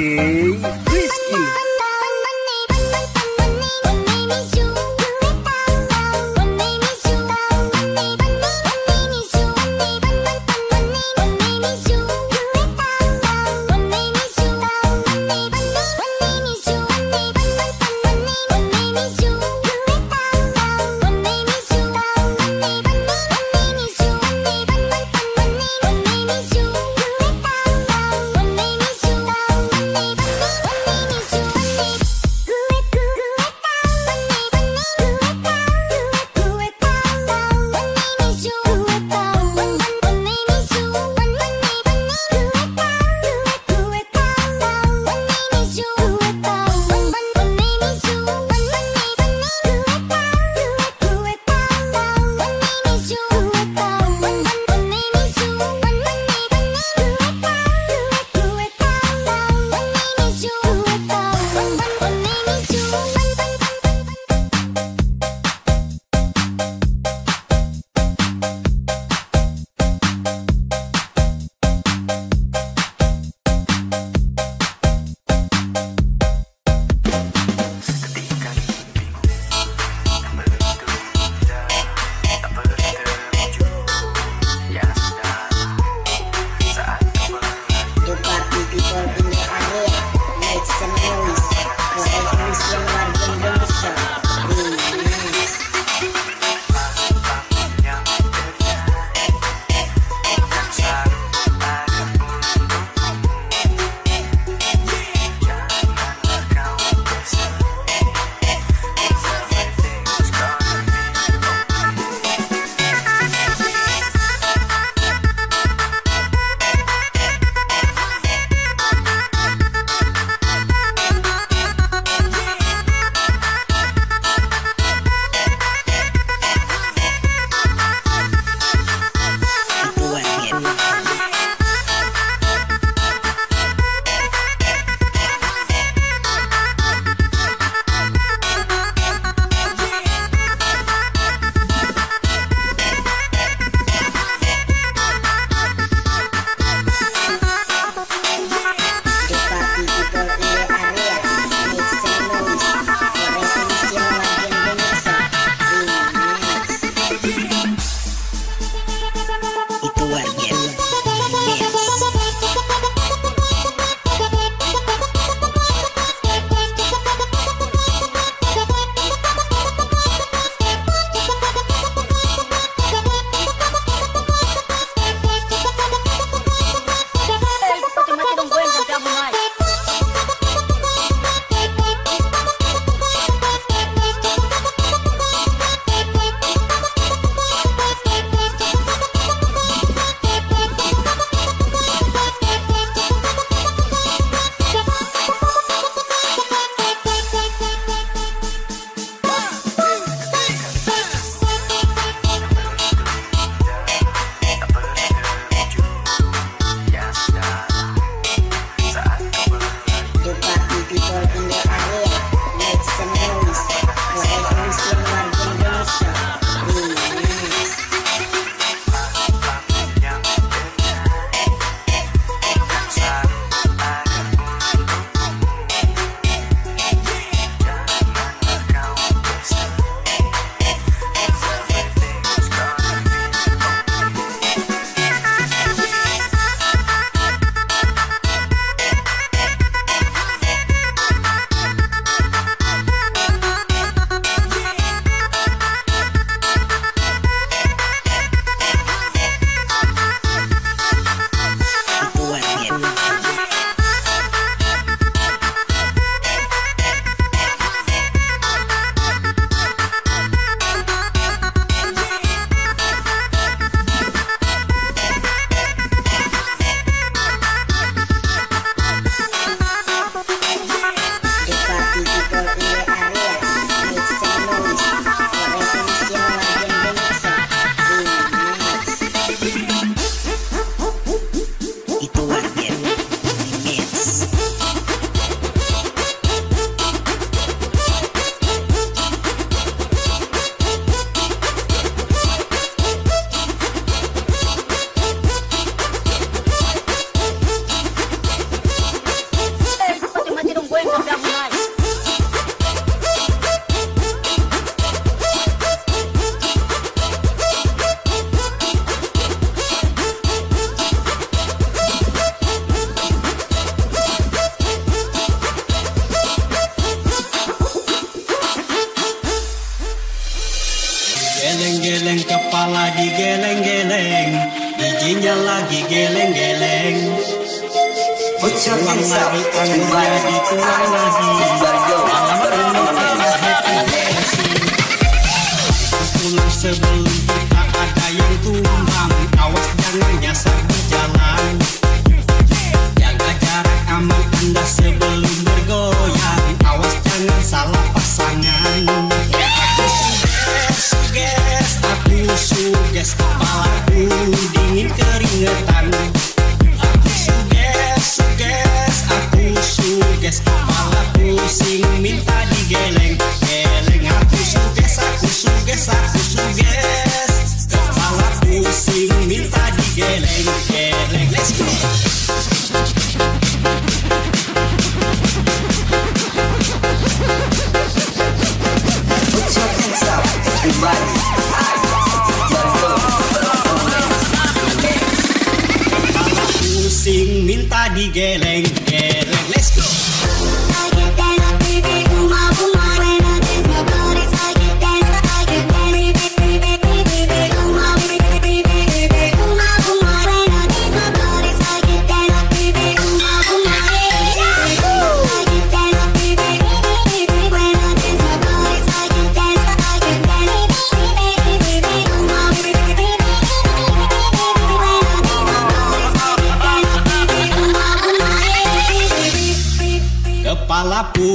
Yeah. wanga di geleng geleng di jinya lagi geleng geleng. Wanga di angga di tuang lagi. Malam rumah happy dancing pulang sebelum tak ada yang tua. Miguel.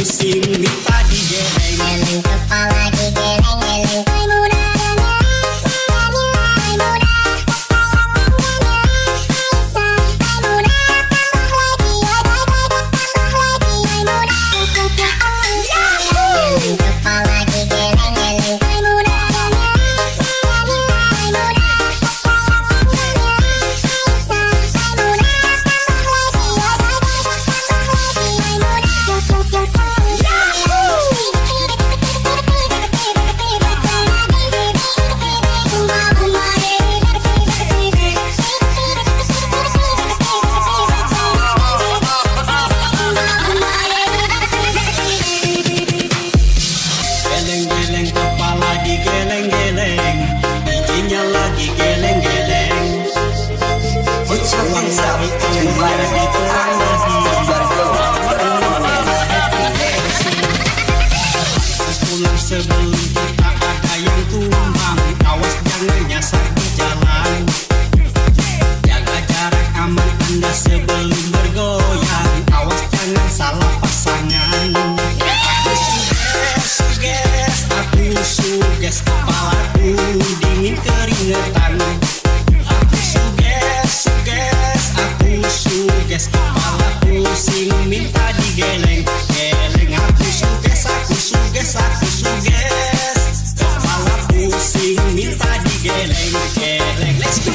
musim Kepalaku dingin keringetan. Aku aku pusing minta digeleng Geleng. Aku aku aku pusing minta digeleng Geleng, let's go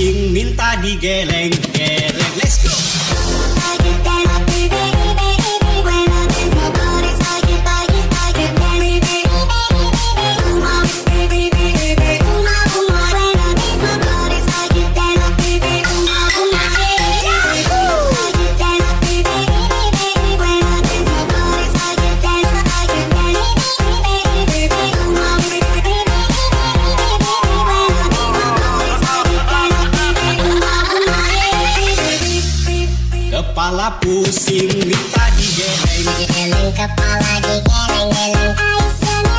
pusing minta digeleng Geleng, let's go Kepala pusing. Minta digeleng. Kepala digeleng-geleng Kepala